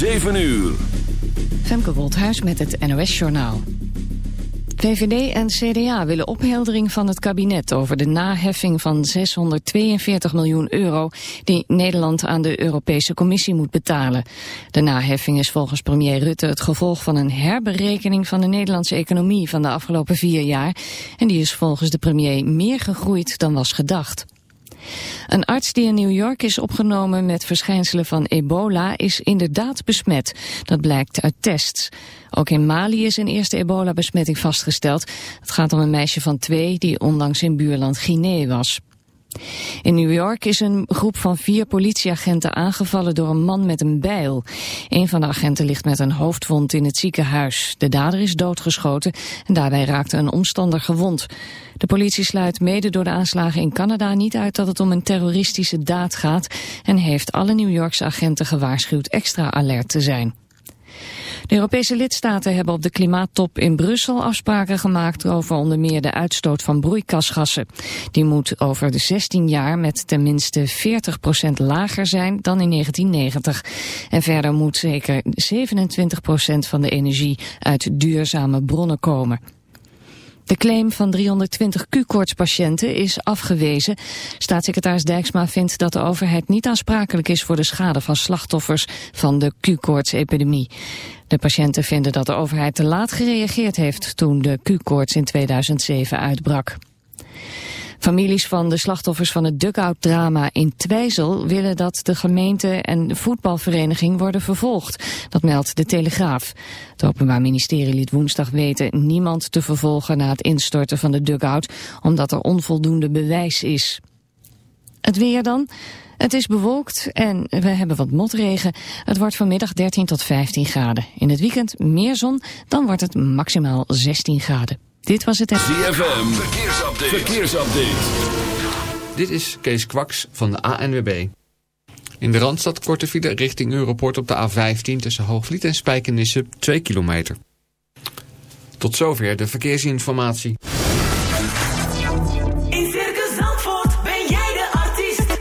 7 uur. Femke Woldhuis met het NOS Journaal. VVD en CDA willen opheldering van het kabinet over de naheffing van 642 miljoen euro die Nederland aan de Europese Commissie moet betalen. De naheffing is volgens premier Rutte het gevolg van een herberekening van de Nederlandse economie van de afgelopen vier jaar en die is volgens de premier meer gegroeid dan was gedacht. Een arts die in New York is opgenomen met verschijnselen van ebola is inderdaad besmet. Dat blijkt uit tests. Ook in Mali is een eerste ebola-besmetting vastgesteld. Het gaat om een meisje van twee die onlangs in buurland Guinea was. In New York is een groep van vier politieagenten aangevallen door een man met een bijl. Een van de agenten ligt met een hoofdwond in het ziekenhuis. De dader is doodgeschoten en daarbij raakte een omstander gewond. De politie sluit mede door de aanslagen in Canada niet uit dat het om een terroristische daad gaat... en heeft alle New Yorkse agenten gewaarschuwd extra alert te zijn. De Europese lidstaten hebben op de klimaattop in Brussel afspraken gemaakt over onder meer de uitstoot van broeikasgassen. Die moet over de 16 jaar met tenminste 40% lager zijn dan in 1990. En verder moet zeker 27% van de energie uit duurzame bronnen komen. De claim van 320 Q-koortspatiënten is afgewezen. Staatssecretaris Dijksma vindt dat de overheid niet aansprakelijk is voor de schade van slachtoffers van de Q-koortsepidemie. De patiënten vinden dat de overheid te laat gereageerd heeft toen de Q-koorts in 2007 uitbrak. Families van de slachtoffers van het dugout-drama in Twijzel willen dat de gemeente en de voetbalvereniging worden vervolgd. Dat meldt de Telegraaf. Het Openbaar Ministerie liet woensdag weten niemand te vervolgen na het instorten van de dugout, omdat er onvoldoende bewijs is. Het weer dan. Het is bewolkt en we hebben wat motregen. Het wordt vanmiddag 13 tot 15 graden. In het weekend meer zon, dan wordt het maximaal 16 graden. Dit was het... ZFM, verkeersupdate. verkeersupdate. Dit is Kees Kwaks van de ANWB. In de Randstad korte file richting Europort op de A15 tussen Hoogvliet en Spijkenisse 2 kilometer. Tot zover de verkeersinformatie. In Circus Zandvoort ben jij de artiest.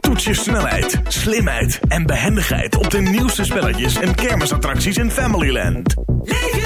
Toets je snelheid, slimheid en behendigheid op de nieuwste spelletjes en kermisattracties in Familyland. Leef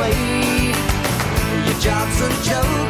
Way. Your job's a joke,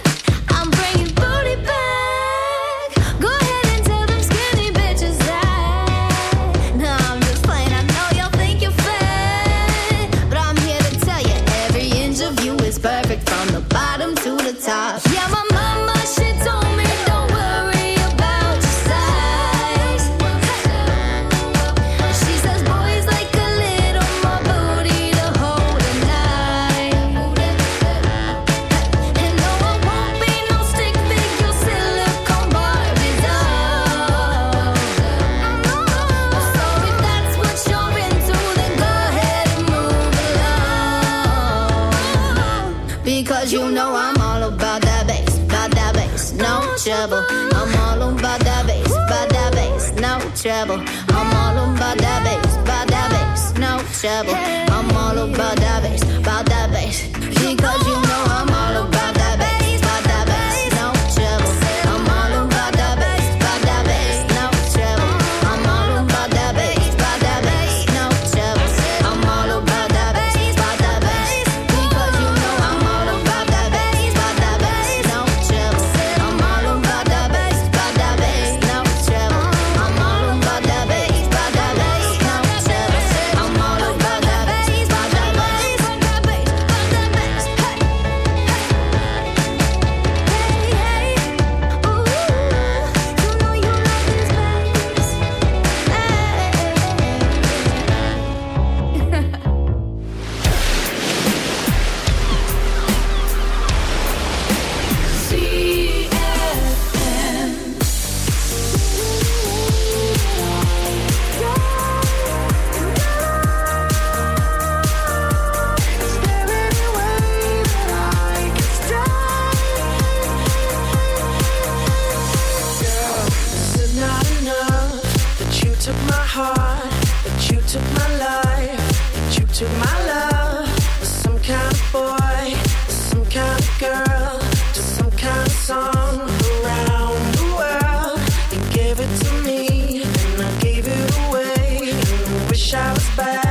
trouble. I was back.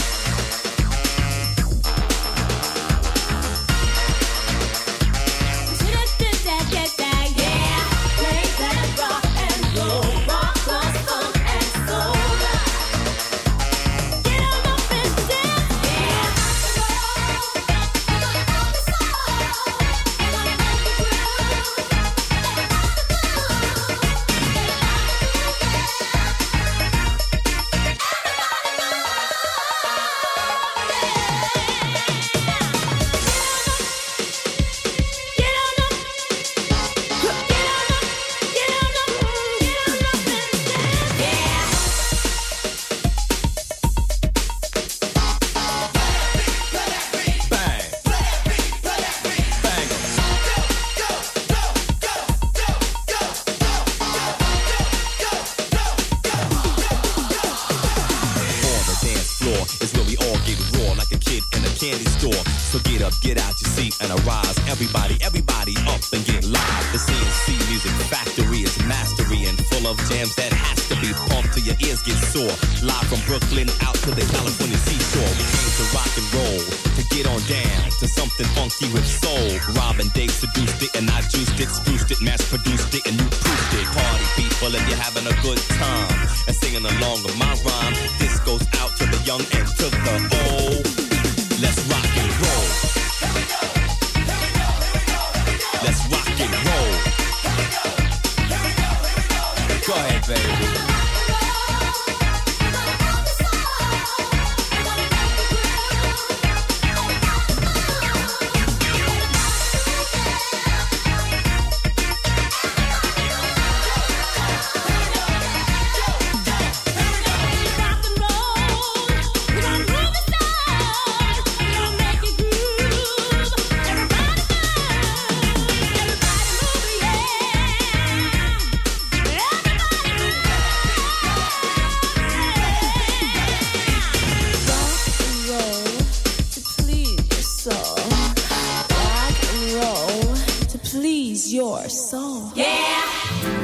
your soul. Yeah.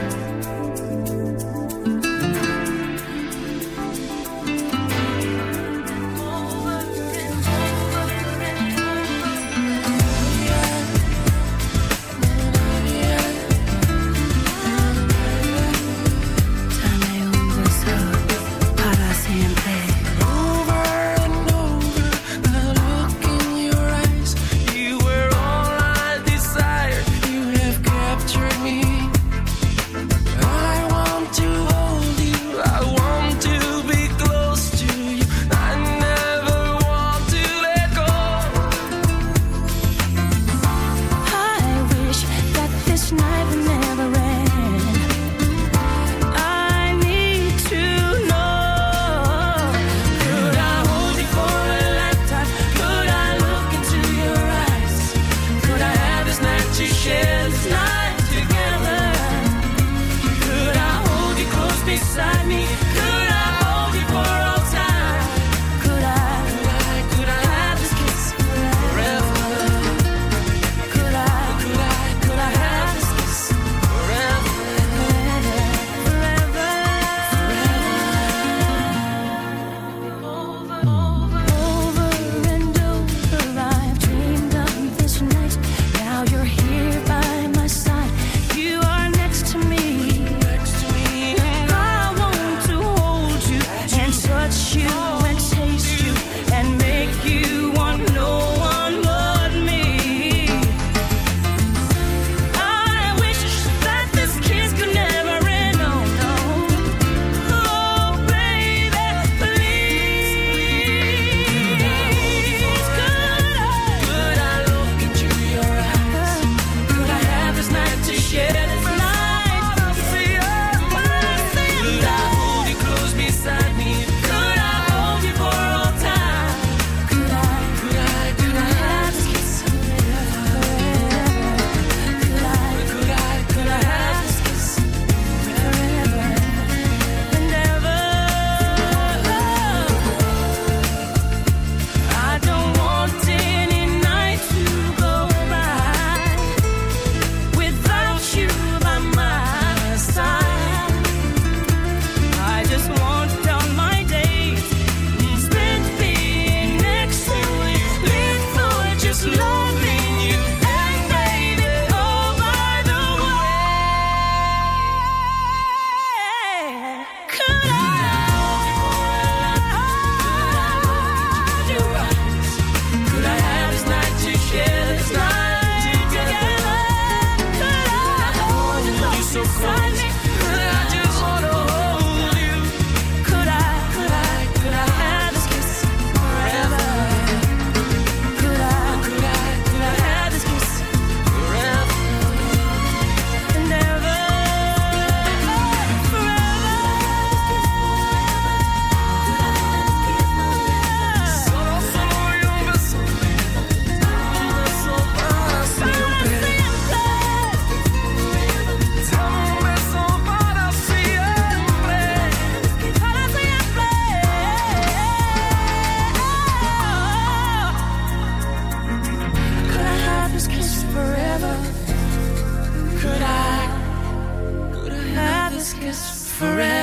forever.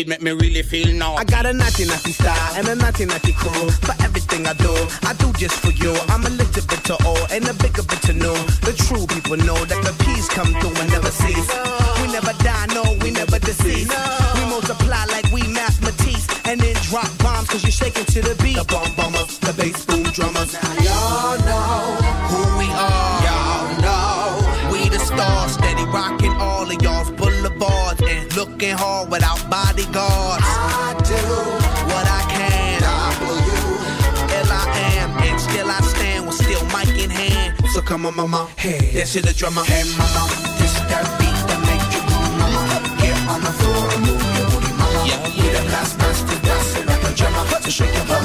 Your make me really feel naughty. I got a naughty naughty style and a naughty naughty cool. For everything I do, I do just for you. I'm a little bit to old and a bigger bit to new. The true people know that the peace come through and never cease. We never die, no, we never deceive. We multiply like we Math Matisse and then drop bombs cause you're shaking to the beat. The bomb bombers, bodyguards. I do what I can. W L I am, and still I stand with still mic in hand. So come on, mama, hey, this is the drummer. Hey, mama, this that beat that make you move, mama. Get on the floor and move your booty, mama. Yeah, we the last master dancing up a drummer. So shake your bum,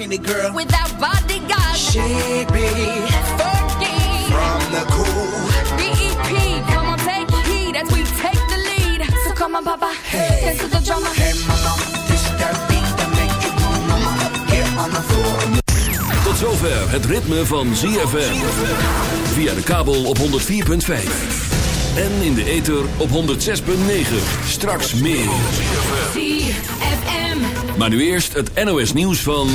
rocking it, girl? Without bodyguards. She be Fergie. from the cool. BEP, come on, take heed as we take the lead. So come on, Papa, dance to the drummer. Hey, mama, this that beat that make you move, mama. Get on the floor. Tot zover het ritme van ZFM. Via de kabel op 104.5. En in de ether op 106.9. Straks meer. ZFM. Maar nu eerst het NOS nieuws van...